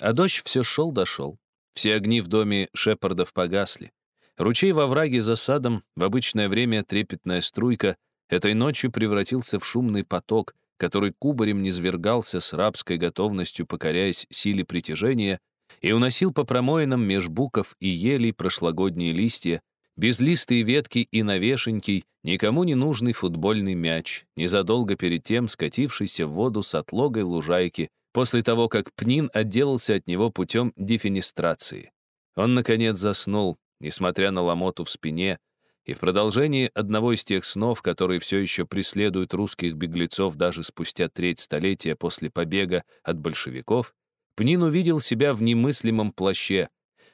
А дождь все шел дошел. Все огни в доме Шепардов погасли. Ручей во враге за садом, в обычное время трепетная струйка, этой ночью превратился в шумный поток, который кубарем низвергался с рабской готовностью, покоряясь силе притяжения, и уносил по промоинам меж буков и елей прошлогодние листья, безлистые ветки и навешенький, никому не нужный футбольный мяч, незадолго перед тем скатившийся в воду с отлогой лужайки, после того, как Пнин отделался от него путем дефенестрации. Он, наконец, заснул, несмотря на ломоту в спине, и в продолжении одного из тех снов, которые все еще преследуют русских беглецов даже спустя треть столетия после побега от большевиков, Пнин увидел себя в немыслимом плаще.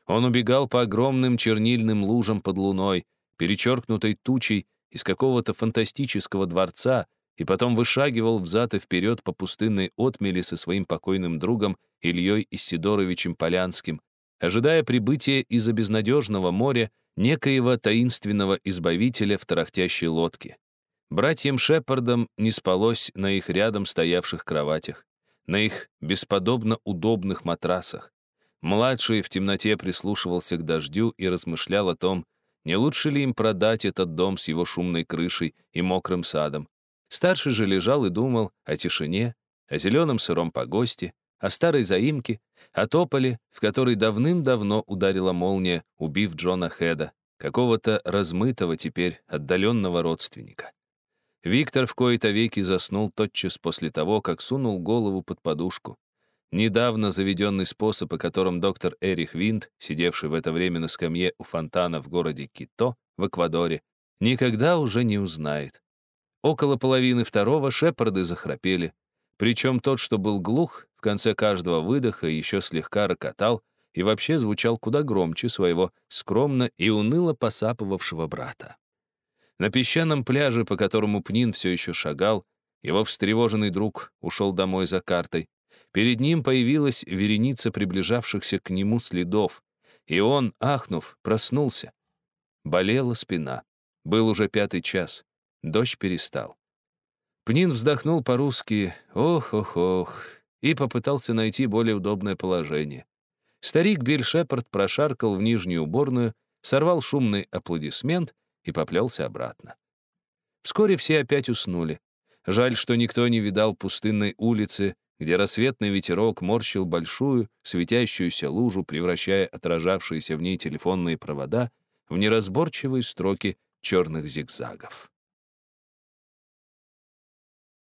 Он убегал по огромным чернильным лужам под луной, перечеркнутой тучей из какого-то фантастического дворца, и потом вышагивал взад и вперед по пустынной отмели со своим покойным другом Ильей Исидоровичем Полянским, ожидая прибытия из-за безнадежного моря некоего таинственного избавителя в тарахтящей лодке. Братьям Шепардам не спалось на их рядом стоявших кроватях, на их бесподобно удобных матрасах. Младший в темноте прислушивался к дождю и размышлял о том, не лучше ли им продать этот дом с его шумной крышей и мокрым садом. Старший же лежал и думал о тишине, о зеленом сыром погосте, о старой заимке, о тополе, в который давным-давно ударила молния, убив Джона Хеда, какого-то размытого теперь отдаленного родственника. Виктор в кои-то веки заснул тотчас после того, как сунул голову под подушку. Недавно заведенный способ, о котором доктор Эрих Винт, сидевший в это время на скамье у фонтана в городе Кито, в Эквадоре, никогда уже не узнает. Около половины второго шепарды захрапели, причем тот, что был глух, в конце каждого выдоха еще слегка рокотал и вообще звучал куда громче своего скромно и уныло посапывавшего брата. На песчаном пляже, по которому Пнин все еще шагал, его встревоженный друг ушел домой за картой. Перед ним появилась вереница приближавшихся к нему следов, и он, ахнув, проснулся. Болела спина. Был уже пятый час. Дождь перестал. Пнин вздохнул по-русски «ох-ох-ох» и попытался найти более удобное положение. Старик Билл Шепард прошаркал в нижнюю уборную, сорвал шумный аплодисмент и поплелся обратно. Вскоре все опять уснули. Жаль, что никто не видал пустынной улицы, где рассветный ветерок морщил большую, светящуюся лужу, превращая отражавшиеся в ней телефонные провода в неразборчивые строки черных зигзагов.